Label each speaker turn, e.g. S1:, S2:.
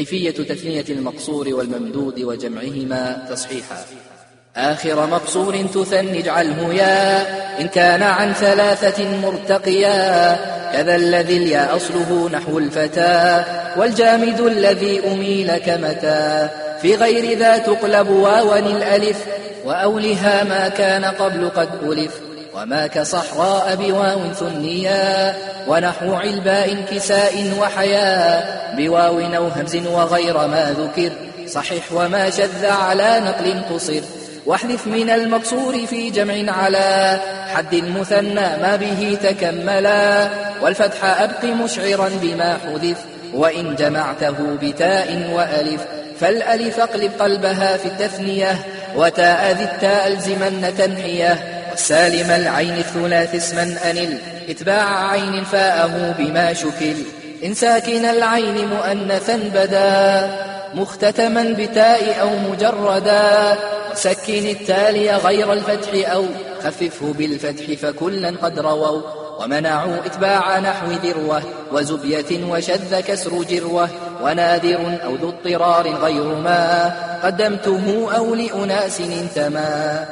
S1: كيفية تثنية المقصور والممدود وجمعهما تصحيحا. آخر مقصور تثني اجعله يا إن كان عن ثلاثة مرتقيا. كذا الذي اليا أصله نحو الفتى والجامد الذي أميل كمتى. في غير ذا تقلب واو الألف وأولها ما كان قبل قد ألف. وما كصحراء بواو ثنيا ونحو علباء كساء وحياء بواو أو همز وغير ما ذكر صحيح وما شذ على نقل قصر واحذف من المقصور في جمع على حد مثنى ما به تكملا والفتح أبق مشعرا بما حذف وإن جمعته بتاء وألف فالألف اقلب قلبها في التثنية وتاء ذي التاء ألزمن تنحية والسالم العين الثلاث اسما أنل إتباع عين فاءه بما شكل. إن ساكن العين مؤنثا بدا مختتما بتاء أو مجردا. وسكن التالي غير الفتح أو خففه بالفتح فكلا قد رووا. ومنعوا إتباع نحو ذروة وزبية وشذ كسر جروة. ونادر أو ذو اضطرار غير ما قدمته أو لأناس انتما.